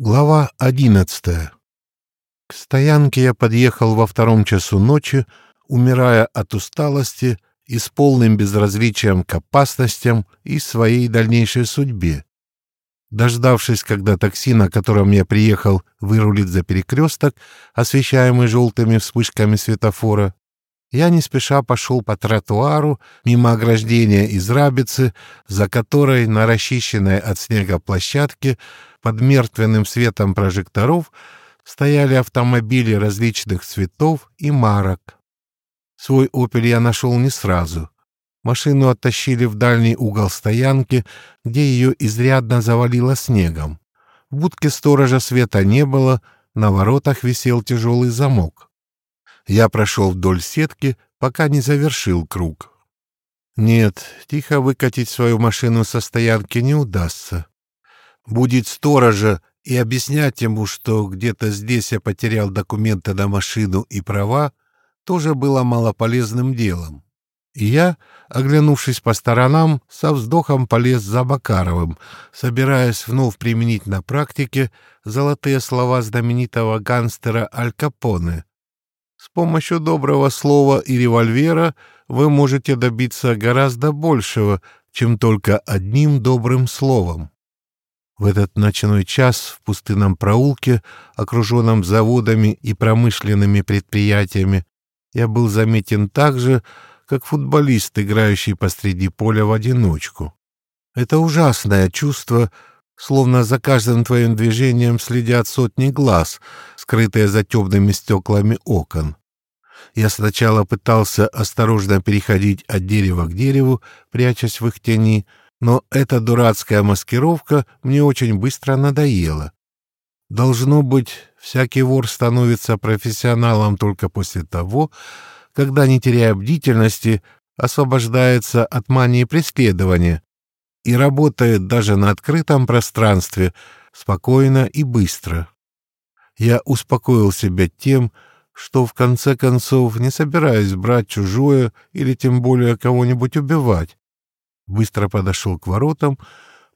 Глава одиннадцатая. К стоянке я подъехал во втором часу ночи, умирая от усталости и с полным безразличием к опасностям и своей дальнейшей судьбе. Дождавшись, когда такси, на котором я приехал, вырулит за перекресток, освещаемый желтыми вспышками светофора, я не спеша пошел по тротуару мимо ограждения из рабицы, за которой на расчищенной от снега площадке под мертвенным светом прожекторов стояли автомобили различных цветов и марок. Свой «Опель» я нашел не сразу. Машину оттащили в дальний угол стоянки, где ее изрядно завалило снегом. В будке сторожа света не было, на воротах висел тяжелый замок. Я прошел вдоль сетки, пока не завершил круг. Нет, тихо выкатить свою машину со стоянки не удастся будет сторожа и объяснять ему, что где-то здесь я потерял документы на машину и права, тоже было малополезным делом. И я, оглянувшись по сторонам, со вздохом полез за Макаровым, собираясь вновь применить на практике золотые слова знаменитого гангстера Аль Капоне. С помощью доброго слова и револьвера вы можете добиться гораздо большего, чем только одним добрым словом. В этот ночной час в пустынном проулке, окруженном заводами и промышленными предприятиями, я был заметен так же, как футболист, играющий посреди поля в одиночку. Это ужасное чувство, словно за каждым твоим движением следят сотни глаз, скрытые за темными стеклами окон. Я сначала пытался осторожно переходить от дерева к дереву, прячась в их тени, но эта дурацкая маскировка мне очень быстро надоела. Должно быть, всякий вор становится профессионалом только после того, когда, не теряя бдительности, освобождается от мании преследования и работает даже на открытом пространстве спокойно и быстро. Я успокоил себя тем, что в конце концов не собираюсь брать чужое или тем более кого-нибудь убивать быстро подошел к воротам,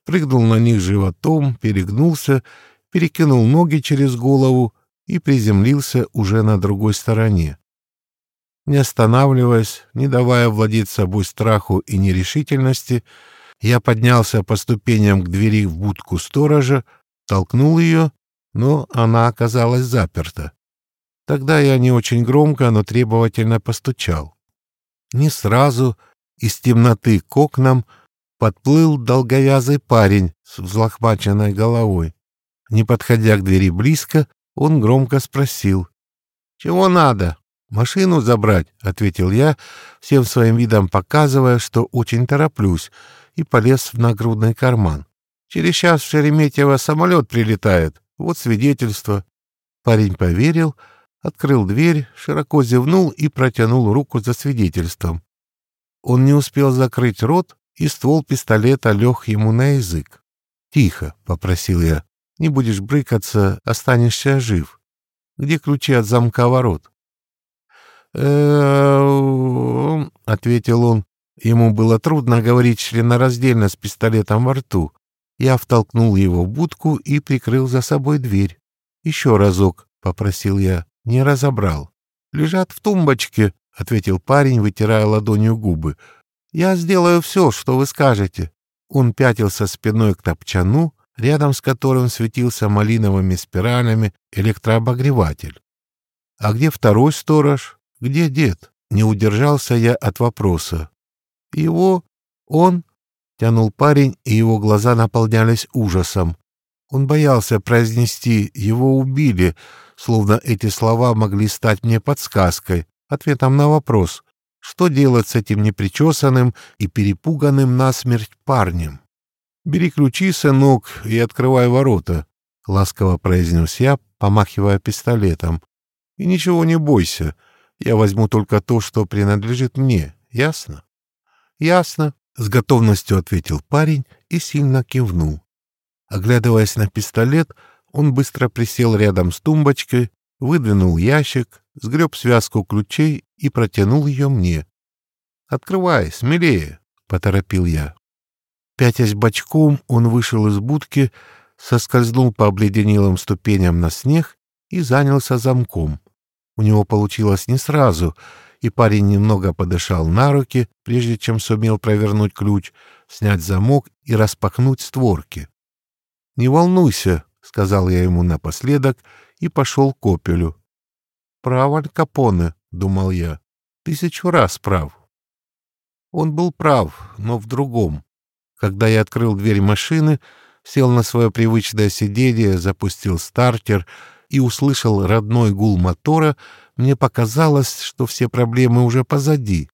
прыгнул на них животом, перегнулся, перекинул ноги через голову и приземлился уже на другой стороне. Не останавливаясь, не давая владеть собой страху и нерешительности, я поднялся по ступеням к двери в будку сторожа, толкнул ее, но она оказалась заперта. Тогда я не очень громко, но требовательно постучал. Не сразу, из темноты к окнам подплыл долговязый парень с взлохмаченной головой. Не подходя к двери близко, он громко спросил. «Чего надо?» «Машину забрать», — ответил я, всем своим видом показывая, что очень тороплюсь, и полез в нагрудный карман. «Через час в Шереметьево самолет прилетает. Вот свидетельство». Парень поверил, открыл дверь, широко зевнул и протянул руку за свидетельством. Он не успел закрыть рот, и ствол пистолета лег ему на язык. «Тихо», — попросил я, — «не будешь брыкаться, останешься жив. Где ключи от замка ворот?» ответил он. Ему было трудно говорить членораздельно с пистолетом во рту. Я втолкнул его в будку и прикрыл за собой дверь. «Еще разок», — попросил я, — не разобрал. «Лежат в тумбочке», — ответил парень, вытирая ладонью губы. «Я сделаю все, что вы скажете». Он пятился спиной к топчану, рядом с которым светился малиновыми спиралями электрообогреватель. «А где второй сторож? Где дед?» Не удержался я от вопроса. «Его? Он?» — тянул парень, и его глаза наполнялись ужасом. Он боялся произнести «его убили», словно эти слова могли стать мне подсказкой, ответом на вопрос, что делать с этим непричесанным и перепуганным насмерть парнем. «Бери ключи, сынок, и открывай ворота», — ласково произнес я, помахивая пистолетом. «И ничего не бойся, я возьму только то, что принадлежит мне, ясно?» «Ясно», — с готовностью ответил парень и сильно кивнул. Оглядываясь на пистолет, он быстро присел рядом с тумбочкой, выдвинул ящик, сгреб связку ключей и протянул ее мне. «Открывай, смелее!» — поторопил я. Пятясь бочком, он вышел из будки, соскользнул по обледенелым ступеням на снег и занялся замком. У него получилось не сразу, и парень немного подышал на руки, прежде чем сумел провернуть ключ, снять замок и распахнуть створки. «Не волнуйся», — сказал я ему напоследок и пошел к опелю. «Прав Аль Капоне», — думал я, — «тысячу раз прав». Он был прав, но в другом. Когда я открыл дверь машины, сел на свое привычное сиденье, запустил стартер и услышал родной гул мотора, мне показалось, что все проблемы уже позади.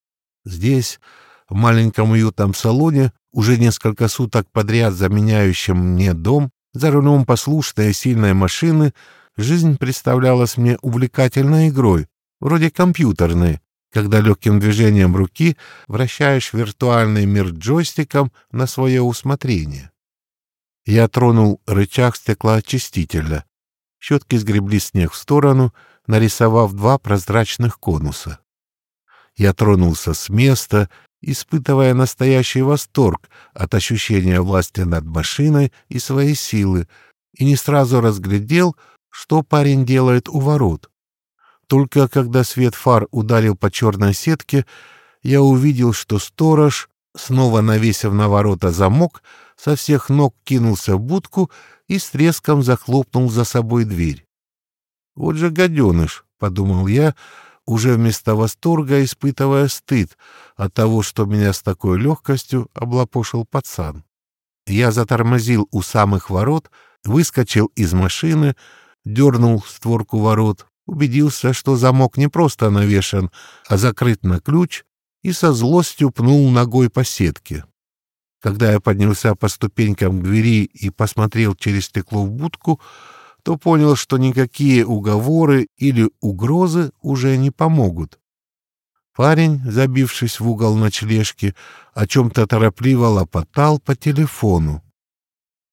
Здесь, в маленьком уютном салоне, уже несколько суток подряд заменяющим мне дом, за рулем послушной и сильной машины, жизнь представлялась мне увлекательной игрой, вроде компьютерной, когда легким движением руки вращаешь виртуальный мир джойстиком на свое усмотрение. Я тронул рычаг стеклоочистителя. Щетки сгребли снег в сторону, нарисовав два прозрачных конуса. Я тронулся с места, испытывая настоящий восторг от ощущения власти над машиной и своей силы, и не сразу разглядел, что парень делает у ворот. Только когда свет фар ударил по черной сетке, я увидел, что сторож, снова навесив на ворота замок, со всех ног кинулся в будку и с треском захлопнул за собой дверь. «Вот же гаденыш!» — подумал я, уже вместо восторга испытывая стыд от того, что меня с такой легкостью облапошил пацан. Я затормозил у самых ворот, выскочил из машины, дернул створку ворот, убедился, что замок не просто навешан, а закрыт на ключ, и со злостью пнул ногой по сетке. Когда я поднялся по ступенькам к двери и посмотрел через стекло в будку, то понял, что никакие уговоры или угрозы уже не помогут. Парень, забившись в угол ночлежки, о чем-то торопливо лопотал по телефону.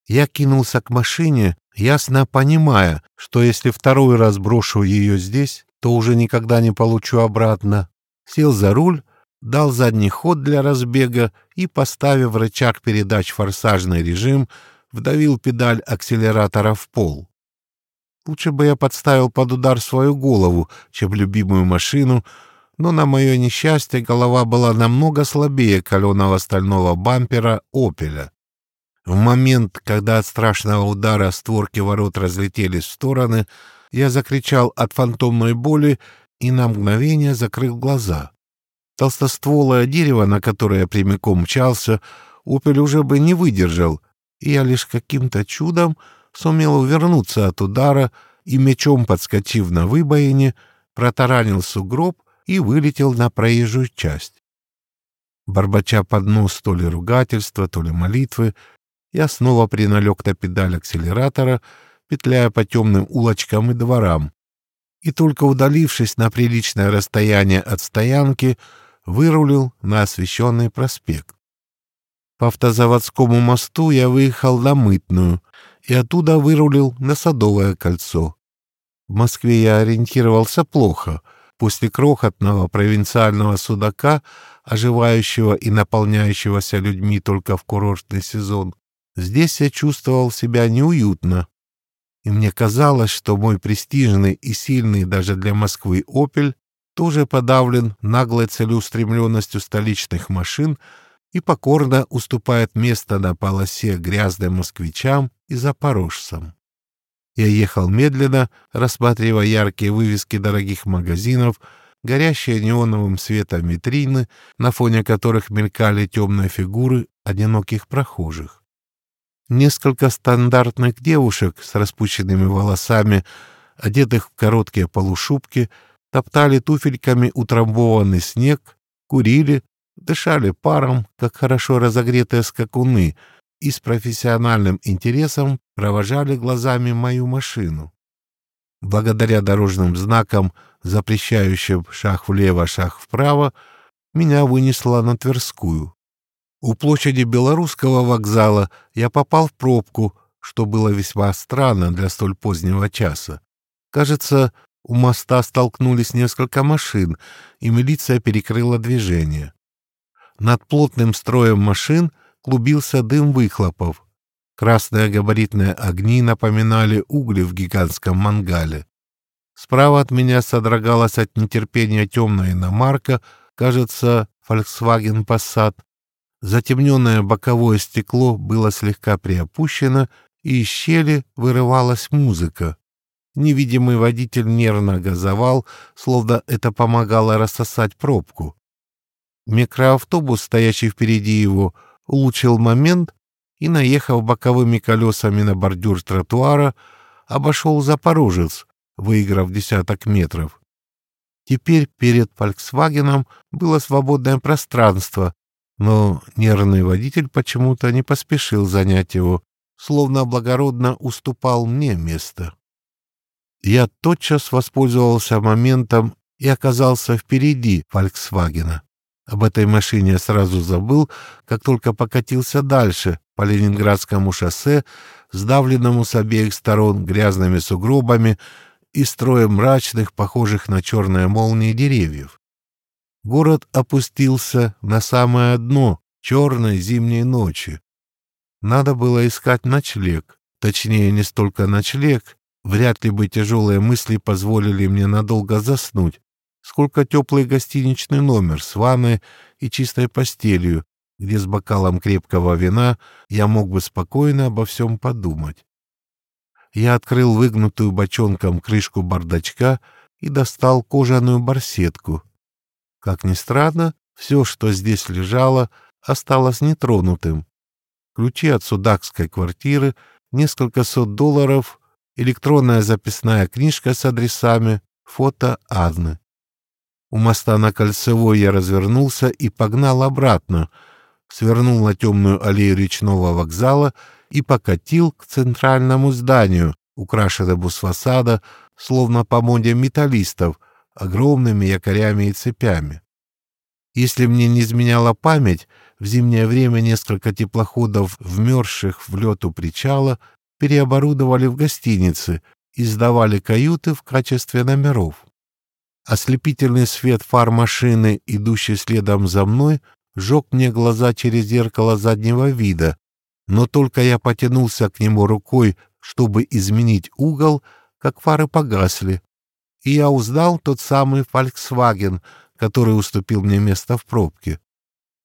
Я кинулся к машине, ясно понимая, что если второй раз брошу ее здесь, то уже никогда не получу обратно. Сел за руль дал задний ход для разбега и, поставив рычаг передач форсажный режим, вдавил педаль акселератора в пол. Лучше бы я подставил под удар свою голову, чем любимую машину, но на мое несчастье голова была намного слабее каленого стального бампера «Опеля». В момент, когда от страшного удара створки ворот разлетелись в стороны, я закричал от фантомной боли и на мгновение закрыл глаза. Толстостволое дерево, на которое я прямиком мчался, Опель уже бы не выдержал, и я лишь каким-то чудом сумел увернуться от удара и, мечом подскочив на выбоине, протаранил сугроб и вылетел на проезжую часть. Барбача под нос то ли ругательства, то ли молитвы, я снова приналег на педаль акселератора, петляя по темным улочкам и дворам, и только удалившись на приличное расстояние от стоянки, вырулил на освещенный проспект. По автозаводскому мосту я выехал на Мытную и оттуда вырулил на Садовое кольцо. В Москве я ориентировался плохо. После крохотного провинциального судака, оживающего и наполняющегося людьми только в курортный сезон, здесь я чувствовал себя неуютно. И мне казалось, что мой престижный и сильный даже для Москвы «Опель» тоже подавлен наглой целеустремленностью столичных машин и покорно уступает место на полосе грязным москвичам и запорожцам. Я ехал медленно, рассматривая яркие вывески дорогих магазинов, горящие неоновым светом витрины, на фоне которых мелькали темные фигуры одиноких прохожих. Несколько стандартных девушек с распущенными волосами, одетых в короткие полушубки, топтали туфельками утрамбованный снег, курили, дышали паром, как хорошо разогретые скакуны, и с профессиональным интересом провожали глазами мою машину. Благодаря дорожным знакам, запрещающим шаг влево, шаг вправо, меня вынесло на Тверскую. У площади Белорусского вокзала я попал в пробку, что было весьма странно для столь позднего часа. Кажется, у моста столкнулись несколько машин, и милиция перекрыла движение. Над плотным строем машин клубился дым выхлопов. Красные габаритные огни напоминали угли в гигантском мангале. Справа от меня содрогалась от нетерпения темная иномарка, кажется, Volkswagen Passat. Затемненное боковое стекло было слегка приопущено, и из щели вырывалась музыка. Невидимый водитель нервно газовал, словно это помогало рассосать пробку. Микроавтобус, стоящий впереди его, улучшил момент и, наехав боковыми колесами на бордюр тротуара, обошел Запорожец, выиграв десяток метров. Теперь перед «Фольксвагеном» было свободное пространство, но нервный водитель почему-то не поспешил занять его, словно благородно уступал мне место. Я тотчас воспользовался моментом и оказался впереди «Фольксвагена». Об этой машине я сразу забыл, как только покатился дальше по Ленинградскому шоссе, сдавленному с обеих сторон грязными сугробами и строем мрачных, похожих на черные молнии деревьев. Город опустился на самое дно черной зимней ночи. Надо было искать ночлег, точнее, не столько ночлег, вряд ли бы тяжелые мысли позволили мне надолго заснуть, сколько теплый гостиничный номер с ванной и чистой постелью, где с бокалом крепкого вина я мог бы спокойно обо всем подумать. Я открыл выгнутую бочонком крышку бардачка и достал кожаную барсетку. Как ни странно, все, что здесь лежало, осталось нетронутым. Ключи от судакской квартиры, несколько сот долларов, электронная записная книжка с адресами, фото Анны. У моста на Кольцевой я развернулся и погнал обратно, свернул на темную аллею речного вокзала и покатил к центральному зданию, украшенному с фасада, словно по моде металлистов, огромными якорями и цепями. Если мне не изменяла память, в зимнее время несколько теплоходов, вмерзших в лед у причала, переоборудовали в гостиницы и сдавали каюты в качестве номеров. Ослепительный свет фар машины, идущий следом за мной, жег мне глаза через зеркало заднего вида, но только я потянулся к нему рукой, чтобы изменить угол, как фары погасли, и я узнал тот самый Volkswagen, который уступил мне место в пробке.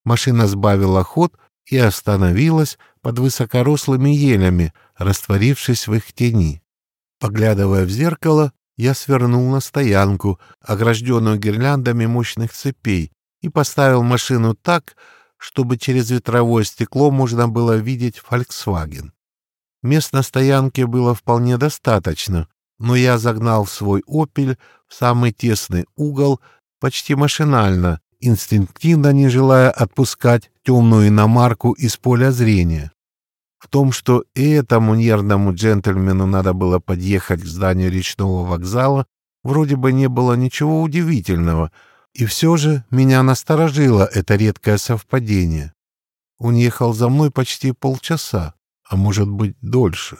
Машина сбавила ход и остановилась под высокорослыми елями, растворившись в их тени. Поглядывая в зеркало, я свернул на стоянку, огражденную гирляндами мощных цепей, и поставил машину так, чтобы через ветровое стекло можно было видеть «Фольксваген». Мест на стоянке было вполне достаточно, но я загнал свой «Опель» в самый тесный угол почти машинально, инстинктивно не желая отпускать темную иномарку из поля зрения. В том, что и этому нервному джентльмену надо было подъехать к зданию речного вокзала, вроде бы не было ничего удивительного, и все же меня насторожило это редкое совпадение. Он ехал за мной почти полчаса, а может быть дольше.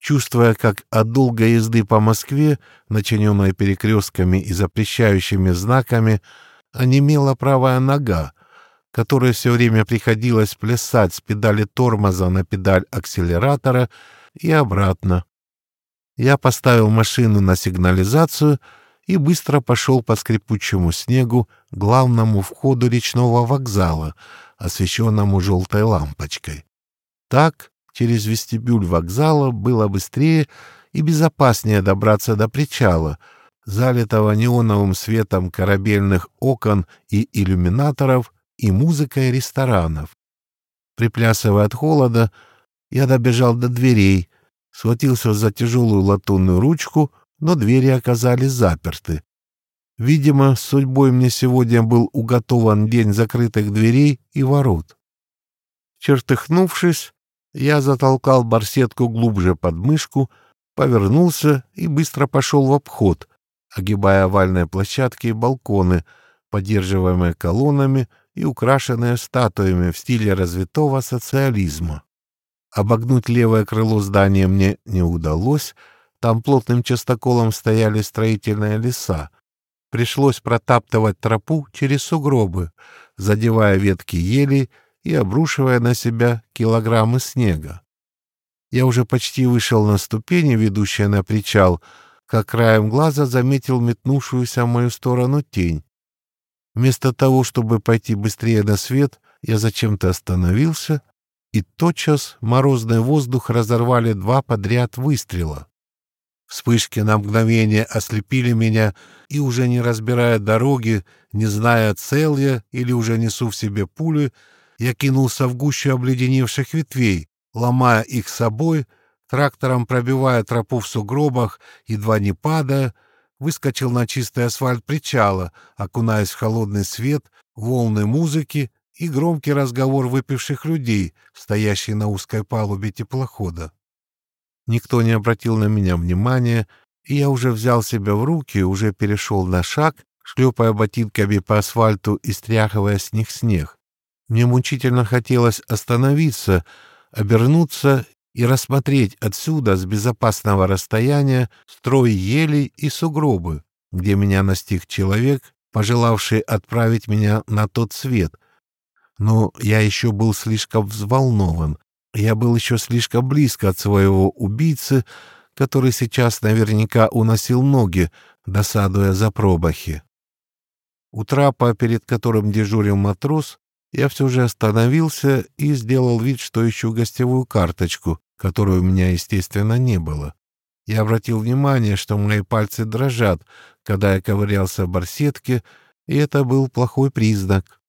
Чувствуя, как от долгой езды по Москве, начиненной перекрестками и запрещающими знаками, онемела правая нога, которой все время приходилось плясать с педали тормоза на педаль акселератора и обратно. Я поставил машину на сигнализацию и быстро пошел по скрипучему снегу к главному входу речного вокзала, освещенному желтой лампочкой. Так, через вестибюль вокзала было быстрее и безопаснее добраться до причала, залитого неоновым светом корабельных окон и иллюминаторов, и музыкой ресторанов. Приплясывая от холода, я добежал до дверей, схватился за тяжелую латунную ручку, но двери оказались заперты. Видимо, судьбой мне сегодня был уготован день закрытых дверей и ворот. Чертыхнувшись, я затолкал барсетку глубже под мышку, повернулся и быстро пошел в обход, огибая овальные площадки и балконы, поддерживаемые колоннами, и украшенная статуями в стиле развитого социализма. Обогнуть левое крыло здания мне не удалось, там плотным частоколом стояли строительные леса. Пришлось протаптывать тропу через сугробы, задевая ветки ели и обрушивая на себя килограммы снега. Я уже почти вышел на ступени, ведущие на причал, как краем глаза заметил метнувшуюся в мою сторону тень. Вместо того, чтобы пойти быстрее на свет, я зачем-то остановился, и тотчас морозный воздух разорвали два подряд выстрела. Вспышки на мгновение ослепили меня, и уже не разбирая дороги, не зная, цел я или уже несу в себе пули, я кинулся в гущу обледеневших ветвей, ломая их собой, трактором пробивая тропу в сугробах, едва не падая, выскочил на чистый асфальт причала, окунаясь в холодный свет, волны музыки и громкий разговор выпивших людей, стоящий на узкой палубе теплохода. Никто не обратил на меня внимания, и я уже взял себя в руки, уже перешел на шаг, шлепая ботинками по асфальту и стряхивая с них снег. Мне мучительно хотелось остановиться, обернуться и рассмотреть отсюда с безопасного расстояния строй елей и сугробы, где меня настиг человек, пожелавший отправить меня на тот свет. Но я еще был слишком взволнован, я был еще слишком близко от своего убийцы, который сейчас наверняка уносил ноги, досадуя за пробахи. У трапа, перед которым дежурил матрос, я все же остановился и сделал вид, что ищу гостевую карточку, которой у меня, естественно, не было. Я обратил внимание, что мои пальцы дрожат, когда я ковырялся в барсетке, и это был плохой признак.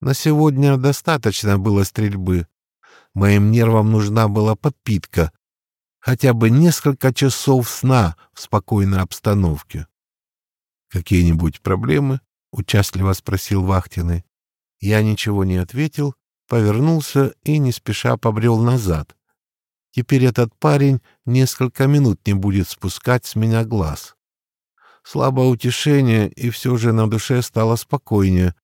На сегодня достаточно было стрельбы, Моим нервам нужна была подпитка, хотя бы несколько часов сна в спокойной обстановке. «Какие-нибудь проблемы?» — участливо спросил Вахтины. Я ничего не ответил, повернулся и не спеша побрел назад. Теперь этот парень несколько минут не будет спускать с меня глаз. Слабое утешение, и все же на душе стало спокойнее.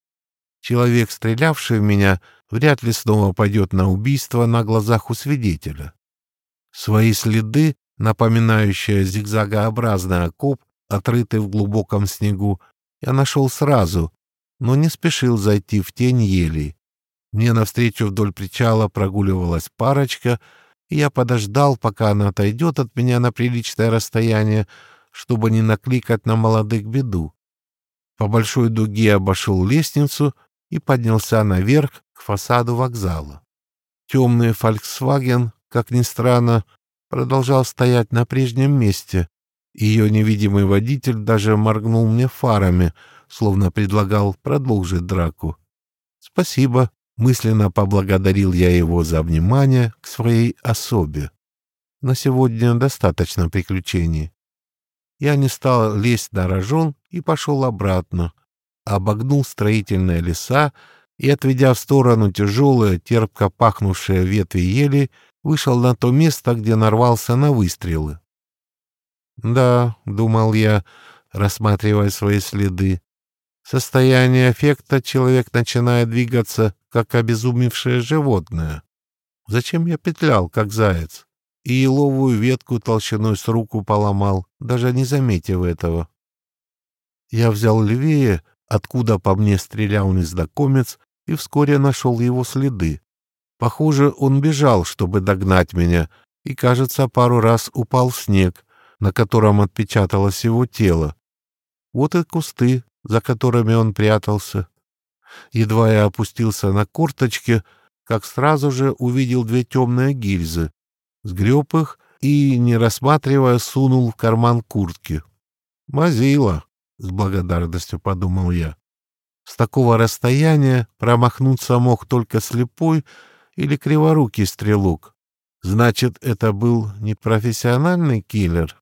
Человек, стрелявший в меня, — вряд ли снова пойдет на убийство на глазах у свидетеля. Свои следы, напоминающие зигзагообразный окоп, отрытый в глубоком снегу, я нашел сразу, но не спешил зайти в тень елей. Мне навстречу вдоль причала прогуливалась парочка, я подождал, пока она отойдет от меня на приличное расстояние, чтобы не накликать на молодых беду. По большой дуге обошел лестницу и поднялся наверх к фасаду вокзала. Темный «Фольксваген», как ни странно, продолжал стоять на прежнем месте. Ее невидимый водитель даже моргнул мне фарами, словно предлагал продолжить драку. «Спасибо», — мысленно поблагодарил я его за внимание к своей особе. «На сегодня достаточно приключений». Я не стал лезть на рожон и пошел обратно, обогнул строительные леса и, отведя в сторону тяжелые, терпко пахнувшие ветви ели, вышел на то место, где нарвался на выстрелы. «Да», — думал я, рассматривая свои следы, — «состояние эффекта человек начинает двигаться, как обезумевшее животное. Зачем я петлял, как заяц?» и еловую ветку толщиной с руку поломал, даже не заметив этого. Я взял левее откуда по мне стрелял незнакомец, и вскоре нашел его следы. Похоже, он бежал, чтобы догнать меня, и, кажется, пару раз упал снег, на котором отпечаталось его тело. Вот и кусты, за которыми он прятался. Едва я опустился на корточки, как сразу же увидел две темные гильзы, сгреб их и, не рассматривая, сунул в карман куртки. «Мазила!» с благодарностью подумал я. С такого расстояния промахнуться мог только слепой или криворукий стрелок. Значит, это был не профессиональный киллер.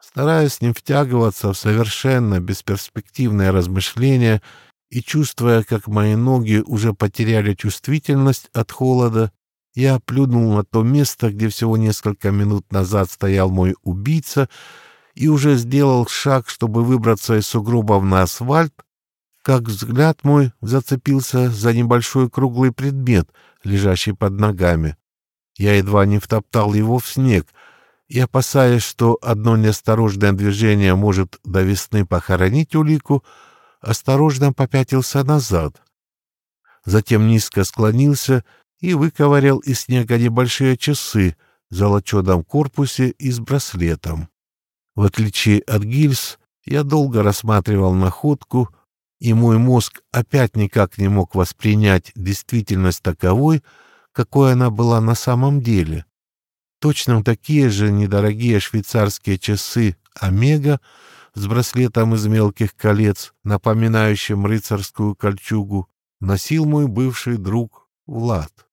Стараясь не втягиваться в совершенно бесперспективное размышление и чувствуя, как мои ноги уже потеряли чувствительность от холода, я плюнул на то место, где всего несколько минут назад стоял мой убийца, и уже сделал шаг, чтобы выбраться из сугробов на асфальт, как взгляд мой зацепился за небольшой круглый предмет, лежащий под ногами. Я едва не втоптал его в снег, и, опасаясь, что одно неосторожное движение может до весны похоронить улику, осторожно попятился назад. Затем низко склонился и выковырял из снега небольшие часы, золоченом корпусе и с браслетом. В отличие от гильз, я долго рассматривал находку, и мой мозг опять никак не мог воспринять действительность таковой, какой она была на самом деле. Точно такие же недорогие швейцарские часы «Омега» с браслетом из мелких колец, напоминающим рыцарскую кольчугу, носил мой бывший друг Влад.